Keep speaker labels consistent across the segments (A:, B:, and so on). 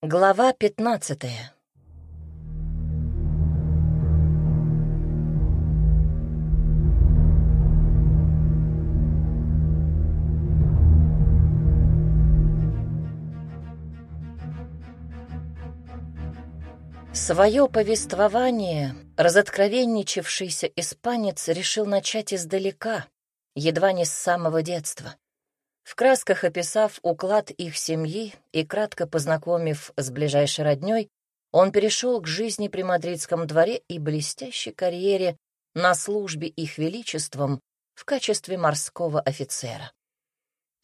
A: Глава пятнадцатая Свое повествование разоткровенничавшийся испанец решил начать издалека, едва не с самого детства. В красках описав уклад их семьи и кратко познакомив с ближайшей роднёй, он перешел к жизни при мадридском дворе и блестящей карьере на службе их величеством в качестве морского офицера.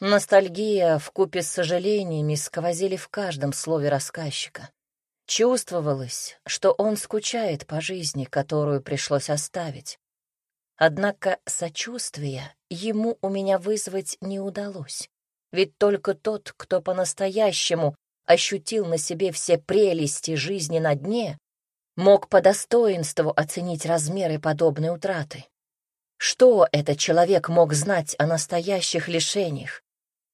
A: Ностальгия вкупе с сожалениями сквозили в каждом слове рассказчика. Чувствовалось, что он скучает по жизни, которую пришлось оставить. Однако сочувствия ему у меня вызвать не удалось. Ведь только тот, кто по-настоящему ощутил на себе все прелести жизни на дне, мог по достоинству оценить размеры подобной утраты. Что этот человек мог знать о настоящих лишениях?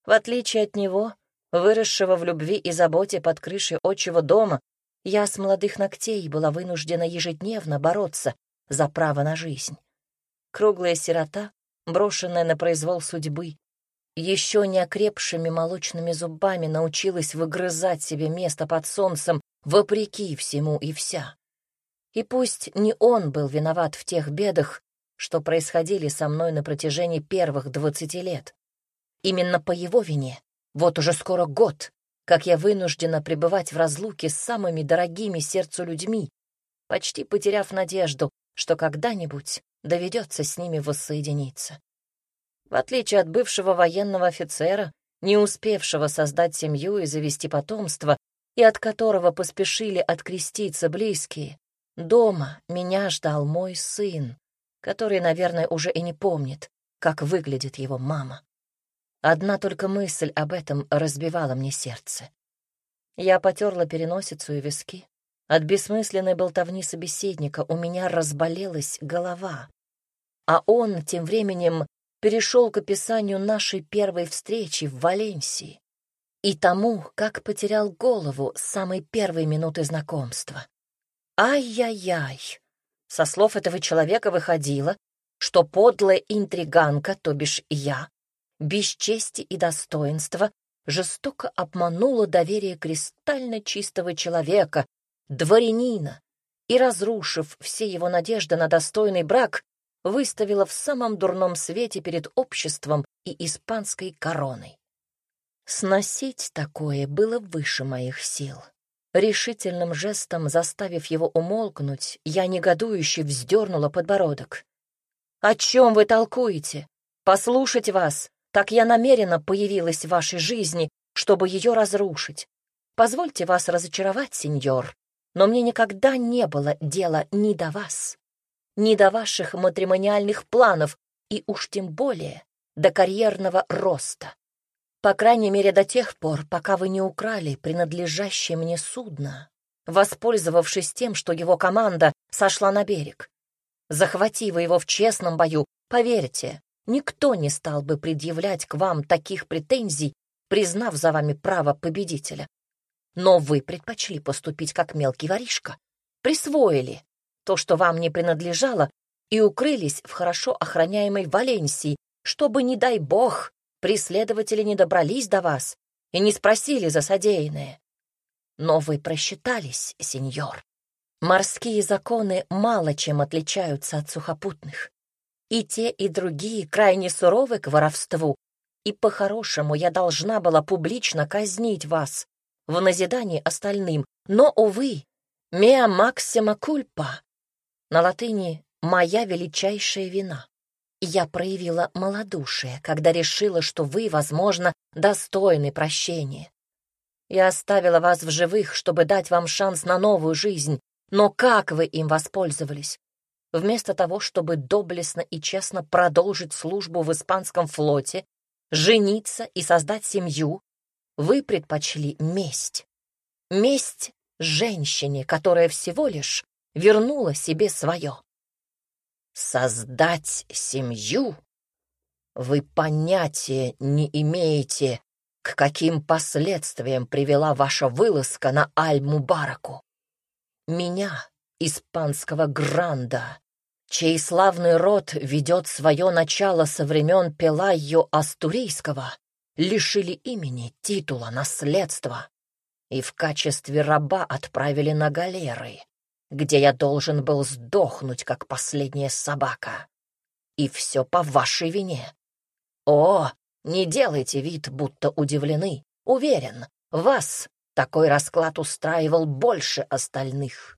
A: В отличие от него, выросшего в любви и заботе под крышей отчего дома, я с молодых ногтей была вынуждена ежедневно бороться за право на жизнь. Круглая сирота, брошенная на произвол судьбы, еще не окрепшими молочными зубами научилась выгрызать себе место под солнцем вопреки всему и вся. И пусть не он был виноват в тех бедах, что происходили со мной на протяжении первых двадцати лет. Именно по его вине, вот уже скоро год, как я вынуждена пребывать в разлуке с самыми дорогими сердцу людьми, почти потеряв надежду, что когда-нибудь доведется с ними воссоединиться. В отличие от бывшего военного офицера, не успевшего создать семью и завести потомство, и от которого поспешили откреститься близкие, дома меня ждал мой сын, который, наверное, уже и не помнит, как выглядит его мама. Одна только мысль об этом разбивала мне сердце. Я потерла переносицу и виски, от бессмысленной болтовни собеседника у меня разболелась голова, а он тем временем перешел к описанию нашей первой встречи в Валенсии и тому, как потерял голову с самой первой минуты знакомства. Ай-яй-яй! Со слов этого человека выходило, что подлая интриганка, то бишь я, без чести и достоинства, жестоко обманула доверие кристально чистого человека, дворянина, и, разрушив все его надежды на достойный брак, выставила в самом дурном свете перед обществом и испанской короной. Сносить такое было выше моих сил. Решительным жестом заставив его умолкнуть, я негодующе вздернула подбородок. «О чем вы толкуете? Послушать вас, так я намеренно появилась в вашей жизни, чтобы ее разрушить. Позвольте вас разочаровать, сеньор, но мне никогда не было дела ни до вас, ни до ваших матримониальных планов и уж тем более до карьерного роста. По крайней мере, до тех пор, пока вы не украли принадлежащее мне судно, воспользовавшись тем, что его команда сошла на берег. Захватив его в честном бою, поверьте, никто не стал бы предъявлять к вам таких претензий, признав за вами право победителя. Но вы предпочли поступить как мелкий воришка, присвоили то, что вам не принадлежало, и укрылись в хорошо охраняемой Валенсии, чтобы, не дай бог, преследователи не добрались до вас и не спросили за содеянное. Но вы просчитались, сеньор. Морские законы мало чем отличаются от сухопутных. И те, и другие крайне суровы к воровству, и по-хорошему я должна была публично казнить вас, в назидании остальным, но, увы, «mea maxima culpa» на латыни «моя величайшая вина». Я проявила малодушие, когда решила, что вы, возможно, достойны прощения. Я оставила вас в живых, чтобы дать вам шанс на новую жизнь, но как вы им воспользовались? Вместо того, чтобы доблестно и честно продолжить службу в испанском флоте, жениться и создать семью, вы предпочли месть. Месть женщине, которая всего лишь вернула себе свое. Создать семью? Вы понятия не имеете, к каким последствиям привела ваша вылазка на Аль-Мубараку. Меня, испанского гранда, чей славный род ведет свое начало со времен Пелайо Астурийского, лишили имени, титула, наследства и в качестве раба отправили на галеры, где я должен был сдохнуть, как последняя собака. И все по вашей вине. О, не делайте вид, будто удивлены. Уверен, вас такой расклад устраивал больше остальных.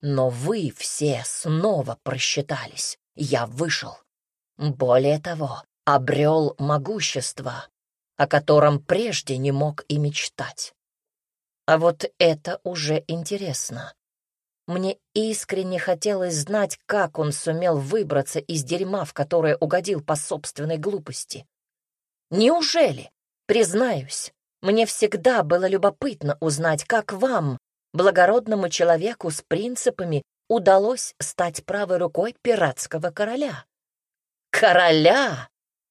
A: Но вы все снова просчитались. Я вышел. Более того, обрел могущество, о котором прежде не мог и мечтать. А вот это уже интересно. Мне искренне хотелось знать, как он сумел выбраться из дерьма, в которое угодил по собственной глупости. Неужели, признаюсь, мне всегда было любопытно узнать, как вам, благородному человеку с принципами, удалось стать правой рукой пиратского короля. Короля!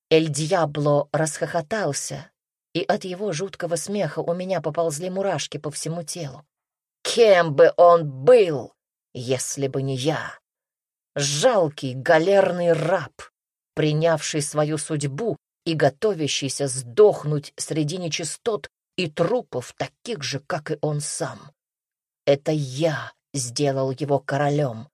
A: Эль Дьябло расхохотался, и от его жуткого смеха у меня поползли мурашки по всему телу. Кем бы он был, если бы не я? Жалкий галерный раб, принявший свою судьбу и готовящийся сдохнуть среди нечистот и трупов, таких же, как и он сам. Это я сделал его королем,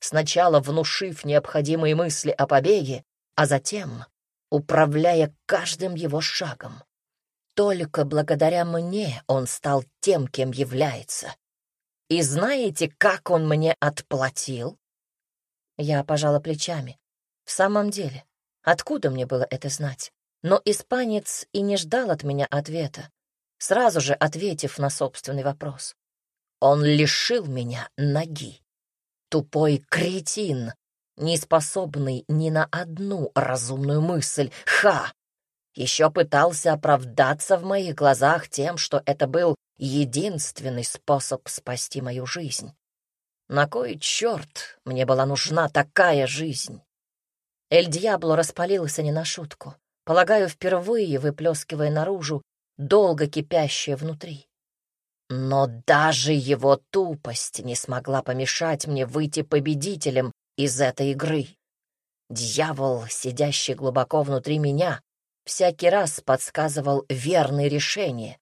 A: сначала внушив необходимые мысли о побеге, а затем управляя каждым его шагом. Только благодаря мне он стал тем, кем является. И знаете, как он мне отплатил? Я пожала плечами. В самом деле, откуда мне было это знать? Но испанец и не ждал от меня ответа, сразу же ответив на собственный вопрос. Он лишил меня ноги. Тупой кретин, не способный ни на одну разумную мысль. Ха! Еще пытался оправдаться в моих глазах тем, что это был единственный способ спасти мою жизнь. На кой черт мне была нужна такая жизнь? Эль Дьябло распалился не на шутку полагаю, впервые выплескивая наружу долго кипящее внутри. Но даже его тупость не смогла помешать мне выйти победителем из этой игры. Дьявол, сидящий глубоко внутри меня, всякий раз подсказывал верные решения.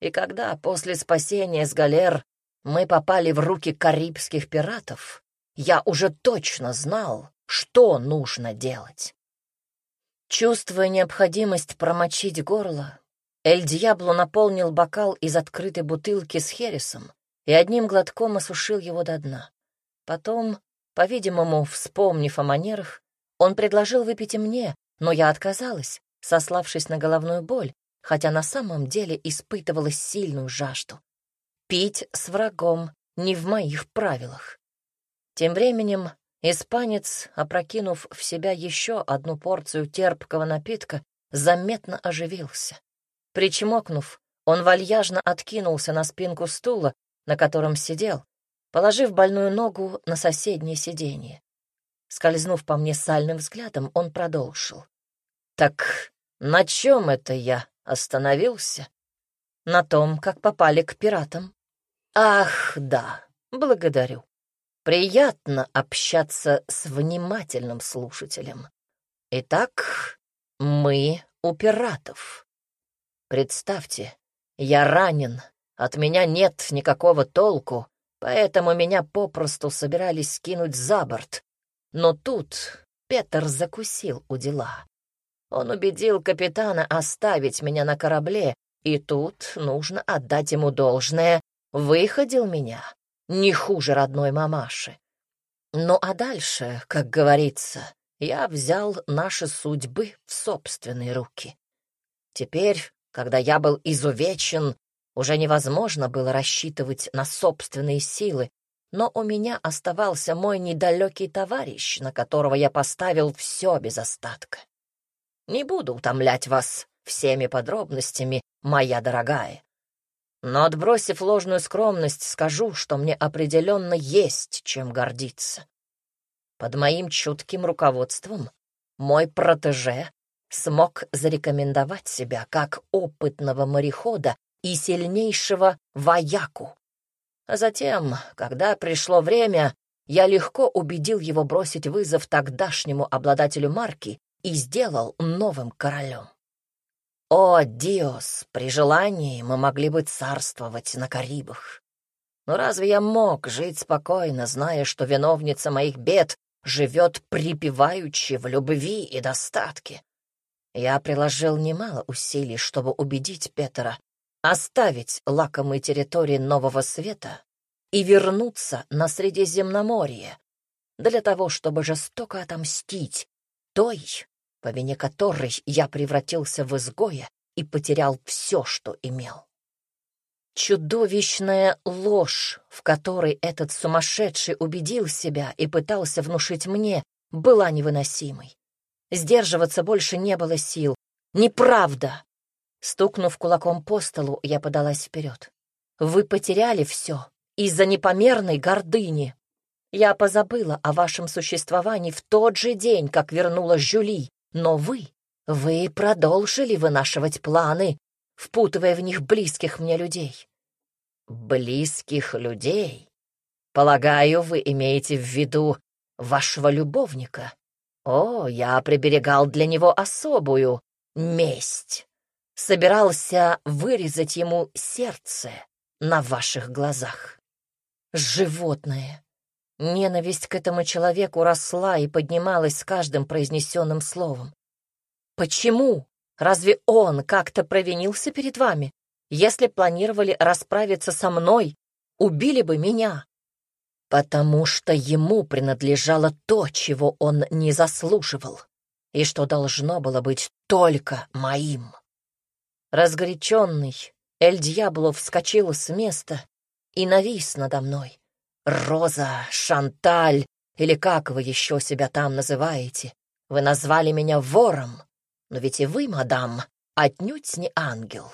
A: И когда после спасения с галер мы попали в руки карибских пиратов, я уже точно знал, что нужно делать. Чувствуя необходимость промочить горло, Эль Дьябло наполнил бокал из открытой бутылки с хересом и одним глотком осушил его до дна. Потом, по-видимому, вспомнив о манерах, он предложил выпить и мне, но я отказалась, сославшись на головную боль, хотя на самом деле испытывала сильную жажду. Пить с врагом не в моих правилах. Тем временем Испанец, опрокинув в себя еще одну порцию терпкого напитка, заметно оживился. Причмокнув, он вальяжно откинулся на спинку стула, на котором сидел, положив больную ногу на соседнее сиденье. Скользнув по мне сальным взглядом, он продолжил. «Так на чем это я остановился?» «На том, как попали к пиратам». «Ах, да, благодарю. Приятно общаться с внимательным слушателем. Итак, мы у пиратов. Представьте, я ранен, от меня нет никакого толку, поэтому меня попросту собирались скинуть за борт. Но тут Петр закусил у дела. Он убедил капитана оставить меня на корабле, и тут нужно отдать ему должное, выходил меня не хуже родной мамаши. Ну а дальше, как говорится, я взял наши судьбы в собственные руки. Теперь, когда я был изувечен, уже невозможно было рассчитывать на собственные силы, но у меня оставался мой недалекий товарищ, на которого я поставил все без остатка. Не буду утомлять вас всеми подробностями, моя дорогая. Но, отбросив ложную скромность, скажу, что мне определенно есть чем гордиться. Под моим чутким руководством мой протеже смог зарекомендовать себя как опытного морехода и сильнейшего вояку. А затем, когда пришло время, я легко убедил его бросить вызов тогдашнему обладателю марки и сделал новым королем. О, Диос, при желании мы могли бы царствовать на Карибах. Но разве я мог жить спокойно, зная, что виновница моих бед живет припеваючи в любви и достатке? Я приложил немало усилий, чтобы убедить Петра оставить лакомые территории Нового Света и вернуться на Средиземноморье для того, чтобы жестоко отомстить той, по вине которой я превратился в изгоя и потерял все, что имел. Чудовищная ложь, в которой этот сумасшедший убедил себя и пытался внушить мне, была невыносимой. Сдерживаться больше не было сил. Неправда! Стукнув кулаком по столу, я подалась вперед. Вы потеряли все из-за непомерной гордыни. Я позабыла о вашем существовании в тот же день, как вернула Жюли, но вы, вы продолжили вынашивать планы, впутывая в них близких мне людей. Близких людей? Полагаю, вы имеете в виду вашего любовника. О, я приберегал для него особую месть. Собирался вырезать ему сердце на ваших глазах. Животное. Ненависть к этому человеку росла и поднималась с каждым произнесенным словом. Почему? Разве он как-то провинился перед вами? Если планировали расправиться со мной, убили бы меня. Потому что ему принадлежало то, чего он не заслуживал, и что должно было быть только моим. Разгоряченный, Эль Дьябло вскочил с места и навис надо мной. «Роза, Шанталь, или как вы еще себя там называете, вы назвали меня вором, но ведь и вы, мадам, отнюдь не ангел.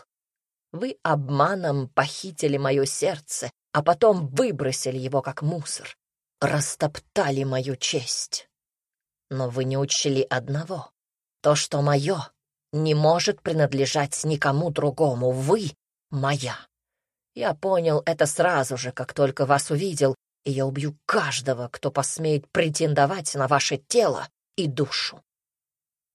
A: Вы обманом похитили мое сердце, а потом выбросили его как мусор, растоптали мою честь. Но вы не учли одного. То, что мое, не может принадлежать никому другому. Вы моя. Я понял это сразу же, как только вас увидел, и я убью каждого, кто посмеет претендовать на ваше тело и душу.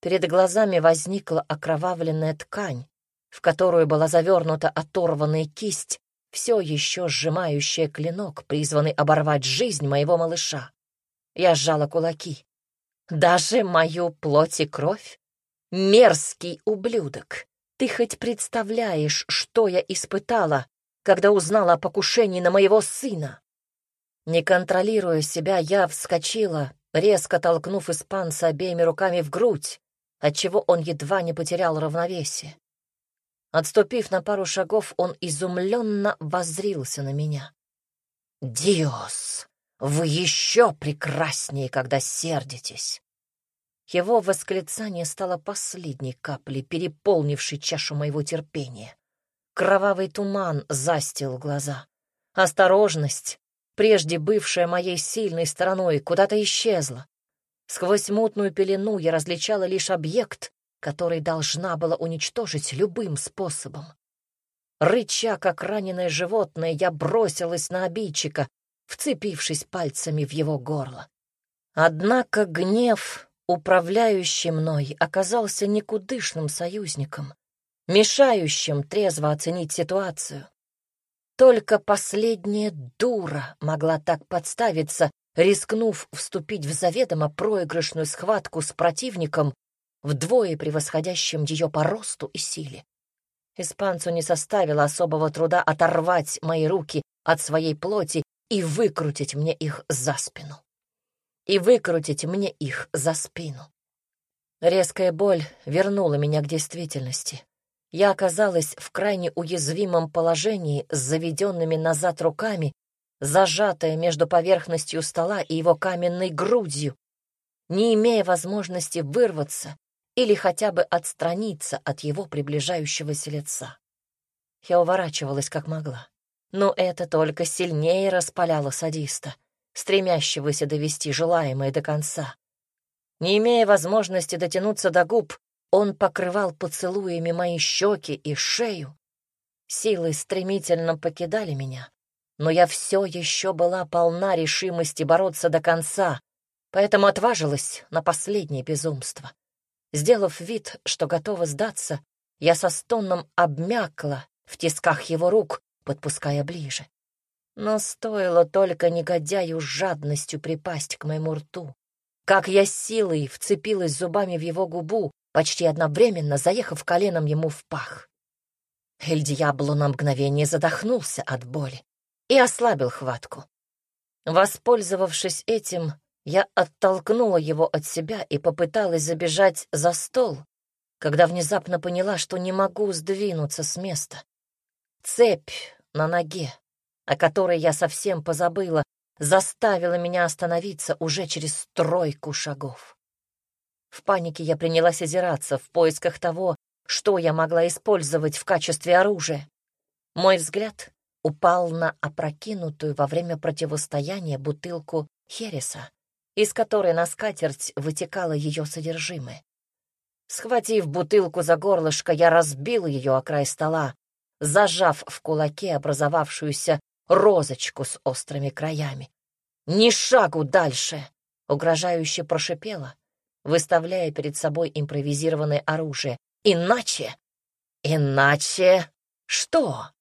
A: Перед глазами возникла окровавленная ткань, в которую была завернута оторванная кисть, все еще сжимающая клинок, призванный оборвать жизнь моего малыша. Я сжала кулаки. Даже мою плоть и кровь? Мерзкий ублюдок! Ты хоть представляешь, что я испытала, когда узнала о покушении на моего сына? Не контролируя себя, я вскочила, резко толкнув испанца обеими руками в грудь, отчего он едва не потерял равновесие. Отступив на пару шагов, он изумленно воззрился на меня. «Диос, вы еще прекраснее, когда сердитесь!» Его восклицание стало последней каплей, переполнившей чашу моего терпения. Кровавый туман застил глаза. Осторожность, прежде бывшая моей сильной стороной, куда-то исчезла. Сквозь мутную пелену я различала лишь объект, который должна была уничтожить любым способом. Рыча, как раненое животное, я бросилась на обидчика, вцепившись пальцами в его горло. Однако гнев, управляющий мной, оказался никудышным союзником, мешающим трезво оценить ситуацию. Только последняя дура могла так подставиться, рискнув вступить в заведомо проигрышную схватку с противником, вдвое превосходящим ее по росту и силе. Испанцу не составило особого труда оторвать мои руки от своей плоти и выкрутить мне их за спину. И выкрутить мне их за спину. Резкая боль вернула меня к действительности. Я оказалась в крайне уязвимом положении с заведенными назад руками, зажатая между поверхностью стола и его каменной грудью, не имея возможности вырваться или хотя бы отстраниться от его приближающегося лица. Я уворачивалась как могла, но это только сильнее распаляло садиста, стремящегося довести желаемое до конца. Не имея возможности дотянуться до губ, Он покрывал поцелуями мои щеки и шею. Силы стремительно покидали меня, но я все еще была полна решимости бороться до конца, поэтому отважилась на последнее безумство. Сделав вид, что готова сдаться, я со стоном обмякла в тисках его рук, подпуская ближе. Но стоило только негодяю с жадностью припасть к моему рту. Как я силой вцепилась зубами в его губу, почти одновременно заехав коленом ему в пах. Эль Диабло на мгновение задохнулся от боли и ослабил хватку. Воспользовавшись этим, я оттолкнула его от себя и попыталась забежать за стол, когда внезапно поняла, что не могу сдвинуться с места. Цепь на ноге, о которой я совсем позабыла, заставила меня остановиться уже через тройку шагов. В панике я принялась озираться в поисках того, что я могла использовать в качестве оружия. Мой взгляд упал на опрокинутую во время противостояния бутылку Хереса из которой на скатерть вытекало ее содержимое. Схватив бутылку за горлышко, я разбил ее о край стола, зажав в кулаке образовавшуюся розочку с острыми краями. «Ни шагу дальше!» — угрожающе прошипела, выставляя перед собой импровизированное оружие. «Иначе! Иначе что?»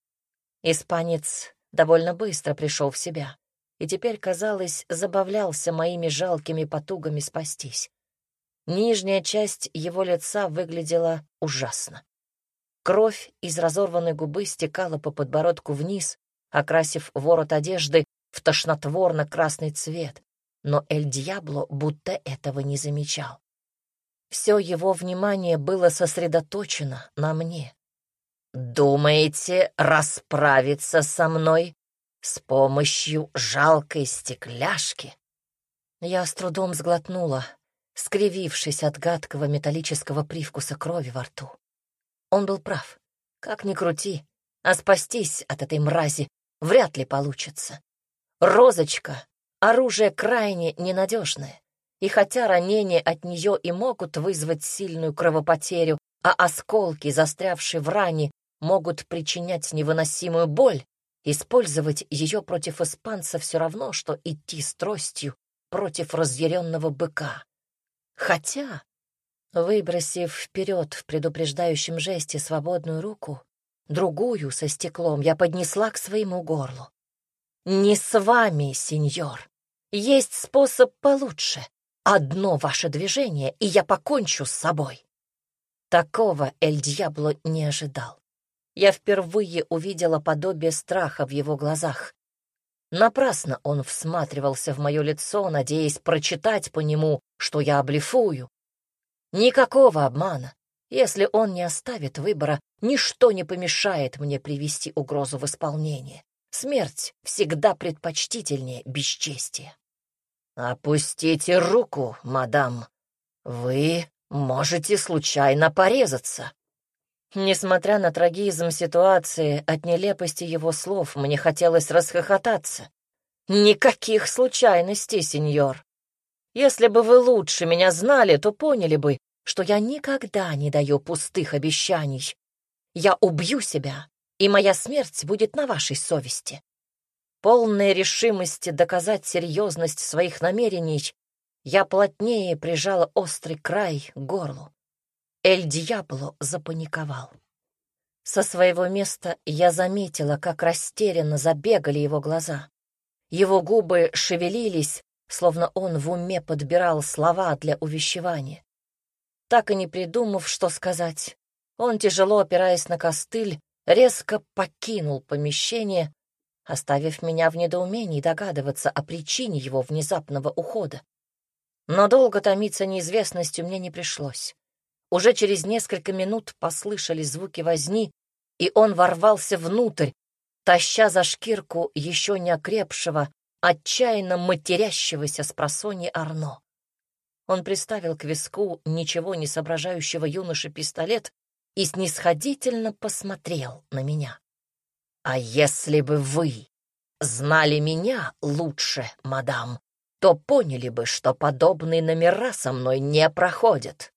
A: Испанец довольно быстро пришел в себя и теперь, казалось, забавлялся моими жалкими потугами спастись. Нижняя часть его лица выглядела ужасно. Кровь из разорванной губы стекала по подбородку вниз, окрасив ворот одежды в тошнотворно-красный цвет, но Эль Дьябло будто этого не замечал. Все его внимание было сосредоточено на мне. «Думаете расправиться со мной с помощью жалкой стекляшки. Я с трудом сглотнула, скривившись от гадкого металлического привкуса крови во рту. Он был прав. Как ни крути, а спастись от этой мрази вряд ли получится. Розочка — оружие крайне ненадежное, и хотя ранения от нее и могут вызвать сильную кровопотерю, а осколки, застрявшие в ране, могут причинять невыносимую боль, Использовать ее против испанца все равно, что идти с тростью против разъяренного быка. Хотя, выбросив вперед в предупреждающем жесте свободную руку, другую со стеклом я поднесла к своему горлу. «Не с вами, сеньор. Есть способ получше. Одно ваше движение, и я покончу с собой». Такого Эль Дьябло не ожидал я впервые увидела подобие страха в его глазах. Напрасно он всматривался в мое лицо, надеясь прочитать по нему, что я облифую. Никакого обмана. Если он не оставит выбора, ничто не помешает мне привести угрозу в исполнение. Смерть всегда предпочтительнее бесчестия. «Опустите руку, мадам. Вы можете случайно порезаться», Несмотря на трагизм ситуации, от нелепости его слов мне хотелось расхохотаться. «Никаких случайностей, сеньор. Если бы вы лучше меня знали, то поняли бы, что я никогда не даю пустых обещаний. Я убью себя, и моя смерть будет на вашей совести». Полной решимости доказать серьезность своих намерений, я плотнее прижала острый край к горлу. Эль Диабло запаниковал. Со своего места я заметила, как растерянно забегали его глаза. Его губы шевелились, словно он в уме подбирал слова для увещевания. Так и не придумав, что сказать, он, тяжело опираясь на костыль, резко покинул помещение, оставив меня в недоумении догадываться о причине его внезапного ухода. Но долго томиться неизвестностью мне не пришлось. Уже через несколько минут послышались звуки возни, и он ворвался внутрь, таща за шкирку еще не окрепшего, отчаянно матерящегося с просони Арно. Он приставил к виску ничего не соображающего юноши пистолет и снисходительно посмотрел на меня. «А если бы вы знали меня лучше, мадам, то поняли бы, что подобные номера со мной не проходят.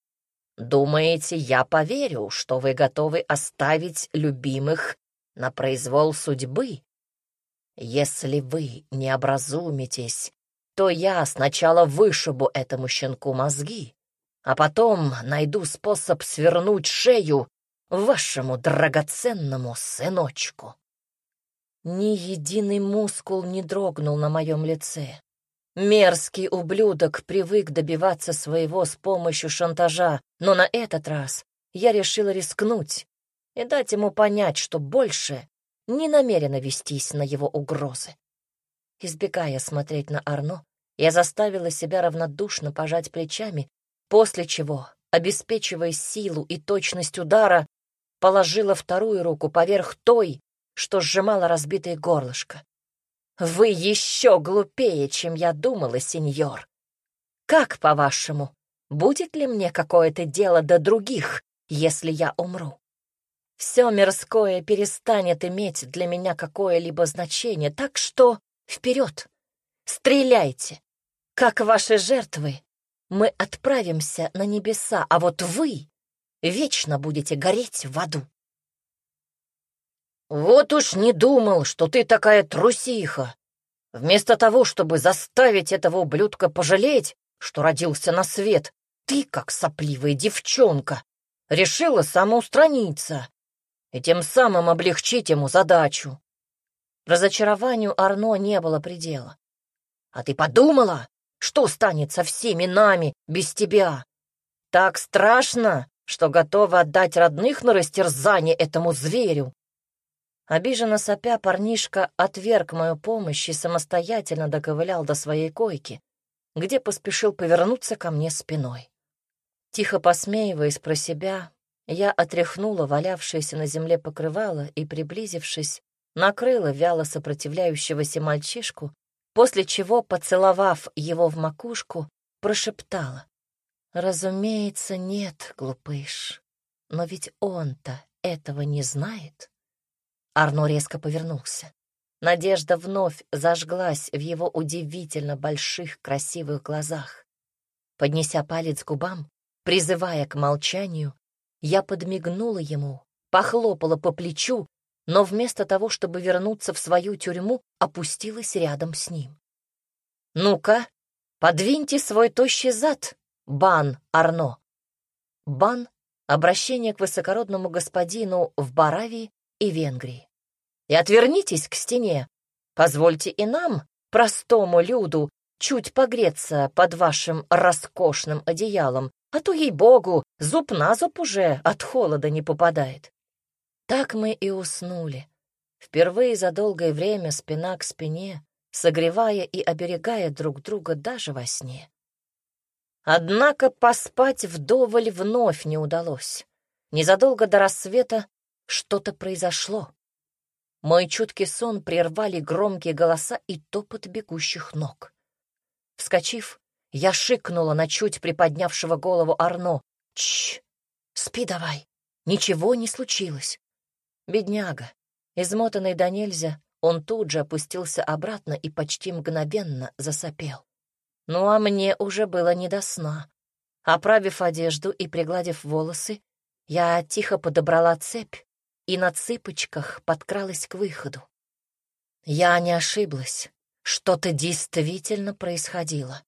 A: Думаете, я поверю, что вы готовы оставить любимых на произвол судьбы? Если вы не образумитесь, то я сначала вышибу этому щенку мозги, а потом найду способ свернуть шею вашему драгоценному сыночку. Ни единый мускул не дрогнул на моем лице. Мерзкий ублюдок привык добиваться своего с помощью шантажа, но на этот раз я решила рискнуть и дать ему понять, что больше не намерена вестись на его угрозы. Избегая смотреть на Арно, я заставила себя равнодушно пожать плечами, после чего, обеспечивая силу и точность удара, положила вторую руку поверх той, что сжимала разбитое горлышко. «Вы еще глупее, чем я думала, сеньор. Как, по-вашему, будет ли мне какое-то дело до других, если я умру? Все мирское перестанет иметь для меня какое-либо значение, так что вперед, стреляйте. Как ваши жертвы, мы отправимся на небеса, а вот вы вечно будете гореть в аду. «Вот уж не думал, что ты такая трусиха. Вместо того, чтобы заставить этого ублюдка пожалеть, что родился на свет, ты, как сопливая девчонка, решила самоустраниться и тем самым облегчить ему задачу. Разочарованию Арно не было предела. А ты подумала, что станет со всеми нами без тебя? Так страшно, что готова отдать родных на растерзание этому зверю. Обиженно сопя, парнишка отверг мою помощь и самостоятельно доковылял до своей койки, где поспешил повернуться ко мне спиной. Тихо посмеиваясь про себя, я отряхнула валявшееся на земле покрывало и, приблизившись, накрыла вяло сопротивляющегося мальчишку, после чего, поцеловав его в макушку, прошептала. «Разумеется, нет, глупыш, но ведь он-то этого не знает». Арно резко повернулся. Надежда вновь зажглась в его удивительно больших красивых глазах. Поднеся палец к губам, призывая к молчанию, я подмигнула ему, похлопала по плечу, но вместо того, чтобы вернуться в свою тюрьму, опустилась рядом с ним. «Ну-ка, подвиньте свой тощий зад, Бан Арно». Бан — обращение к высокородному господину в Баравии и Венгрии и отвернитесь к стене. Позвольте и нам, простому люду, чуть погреться под вашим роскошным одеялом, а то, ей-богу, зуб на зуб уже от холода не попадает. Так мы и уснули. Впервые за долгое время спина к спине, согревая и оберегая друг друга даже во сне. Однако поспать вдоволь вновь не удалось. Незадолго до рассвета что-то произошло. Мой чуткий сон прервали громкие голоса и топот бегущих ног. Вскочив, я шикнула на чуть приподнявшего голову Арно. «Чш! Спи давай! Ничего не случилось!» Бедняга, измотанный до нельзя, он тут же опустился обратно и почти мгновенно засопел. Ну а мне уже было не до сна. Оправив одежду и пригладив волосы, я тихо подобрала цепь и на цыпочках подкралась к выходу. Я не ошиблась. Что-то действительно происходило.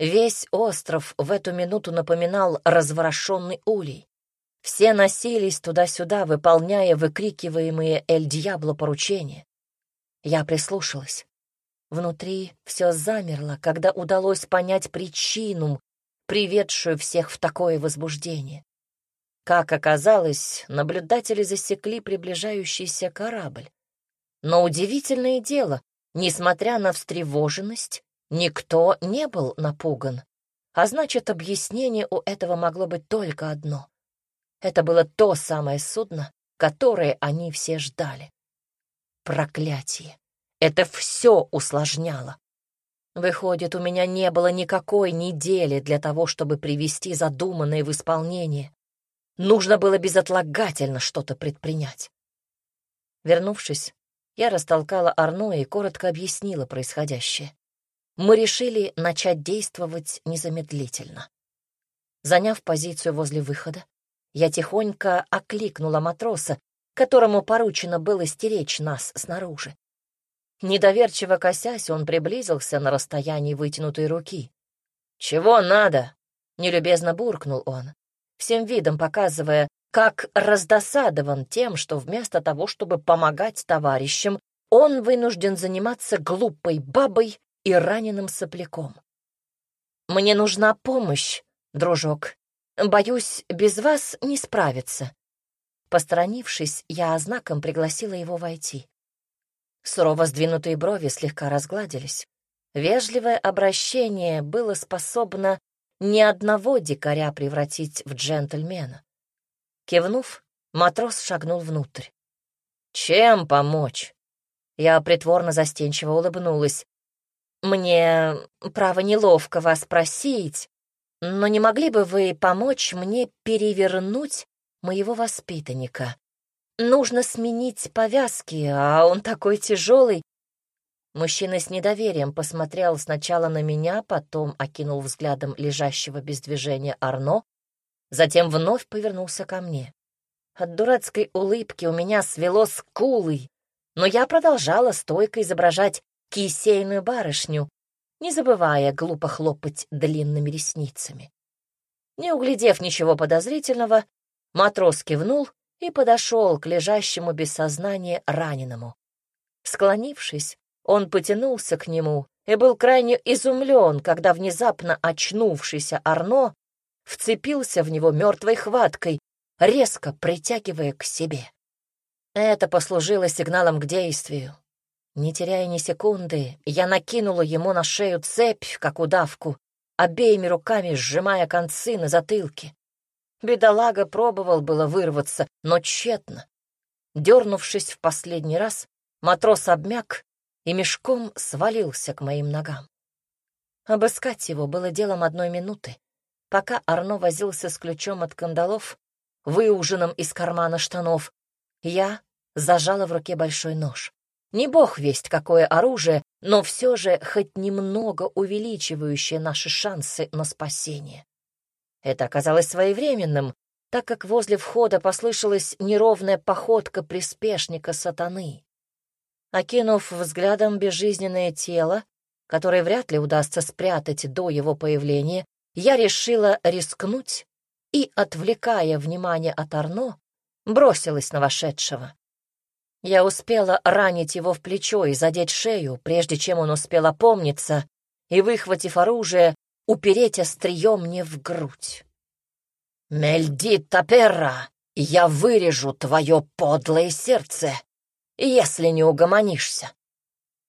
A: Весь остров в эту минуту напоминал разворошенный улей. Все носились туда-сюда, выполняя выкрикиваемые «Эль Дьябло» поручения. Я прислушалась. Внутри все замерло, когда удалось понять причину, приведшую всех в такое возбуждение. Как оказалось, наблюдатели засекли приближающийся корабль. Но удивительное дело, несмотря на встревоженность, никто не был напуган. А значит, объяснение у этого могло быть только одно. Это было то самое судно, которое они все ждали. Проклятие! Это все усложняло. Выходит, у меня не было никакой недели для того, чтобы привести задуманное в исполнение. Нужно было безотлагательно что-то предпринять. Вернувшись, я растолкала Арно и коротко объяснила происходящее. Мы решили начать действовать незамедлительно. Заняв позицию возле выхода, я тихонько окликнула матроса, которому поручено было стеречь нас снаружи. Недоверчиво косясь, он приблизился на расстоянии вытянутой руки. «Чего надо?» — нелюбезно буркнул он, всем видом показывая, как раздосадован тем, что вместо того, чтобы помогать товарищам, он вынужден заниматься глупой бабой и раненым сопляком. «Мне нужна помощь, дружок. Боюсь, без вас не справиться». Посторонившись, я знаком пригласила его войти. Сурово сдвинутые брови слегка разгладились. Вежливое обращение было способно ни одного дикаря превратить в джентльмена. Кивнув, матрос шагнул внутрь. «Чем помочь?» Я притворно застенчиво улыбнулась. «Мне, право, неловко вас просить, но не могли бы вы помочь мне перевернуть моего воспитанника? Нужно сменить повязки, а он такой тяжелый. Мужчина с недоверием посмотрел сначала на меня, потом окинул взглядом лежащего без движения Арно, затем вновь повернулся ко мне. От дурацкой улыбки у меня свело скулы, но я продолжала стойко изображать кисейную барышню, не забывая глупо хлопать длинными ресницами. Не углядев ничего подозрительного, матрос кивнул и подошел к лежащему без сознания раненому. Склонившись, он потянулся к нему и был крайне изумлен, когда внезапно очнувшийся Арно вцепился в него мертвой хваткой, резко притягивая к себе. Это послужило сигналом к действию. Не теряя ни секунды, я накинула ему на шею цепь, как удавку, обеими руками сжимая концы на затылке. Бедолага пробовал было вырваться, но тщетно. Дернувшись в последний раз, матрос обмяк и мешком свалился к моим ногам. Обыскать его было делом одной минуты. Пока Арно возился с ключом от кандалов, выуженным из кармана штанов, я зажала в руке большой нож. Не бог весть, какое оружие, но все же хоть немного увеличивающее наши шансы на спасение. Это оказалось своевременным, так как возле входа послышалась неровная походка приспешника сатаны. Окинув взглядом безжизненное тело, которое вряд ли удастся спрятать до его появления, я решила рискнуть и, отвлекая внимание от Арно, бросилась на вошедшего. Я успела ранить его в плечо и задеть шею, прежде чем он успел опомниться и, выхватив оружие, упереть острием мне в грудь. «Мельди Таперра, я вырежу твое подлое сердце!» если не угомонишься.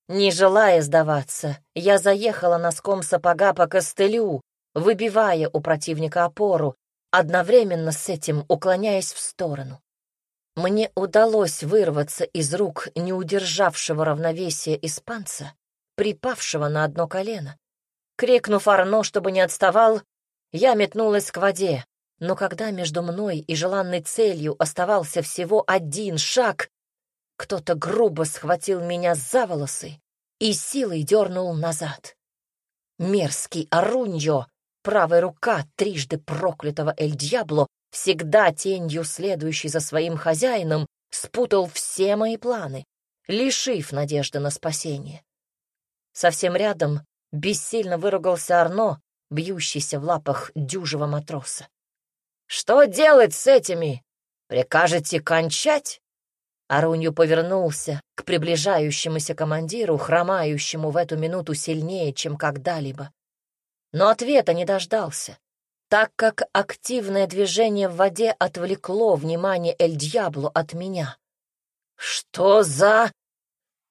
A: Не желая сдаваться, я заехала носком сапога по костылю, выбивая у противника опору, одновременно с этим уклоняясь в сторону. Мне удалось вырваться из рук неудержавшего равновесия испанца, припавшего на одно колено. Крикнув Арно, чтобы не отставал, я метнулась к воде, но когда между мной и желанной целью оставался всего один шаг, кто-то грубо схватил меня за волосы и силой дернул назад. Мерзкий Аруньо, правая рука трижды проклятого Эль-Дьябло, всегда тенью следующий за своим хозяином, спутал все мои планы, лишив надежды на спасение. Совсем рядом бессильно выругался Арно, бьющийся в лапах дюжего матроса. «Что делать с этими? Прикажете кончать?» Арунью повернулся к приближающемуся командиру, хромающему в эту минуту сильнее, чем когда-либо. Но ответа не дождался, так как активное движение в воде отвлекло внимание Эль-Дьяблу от меня. «Что за...»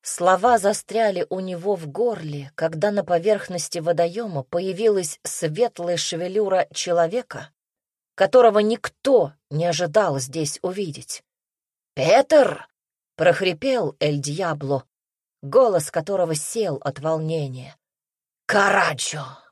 A: Слова застряли у него в горле, когда на поверхности водоема появилась светлая шевелюра человека, которого никто не ожидал здесь увидеть. «Петер!» — прохрипел Эль Дьябло, голос которого сел от волнения. «Караджо!»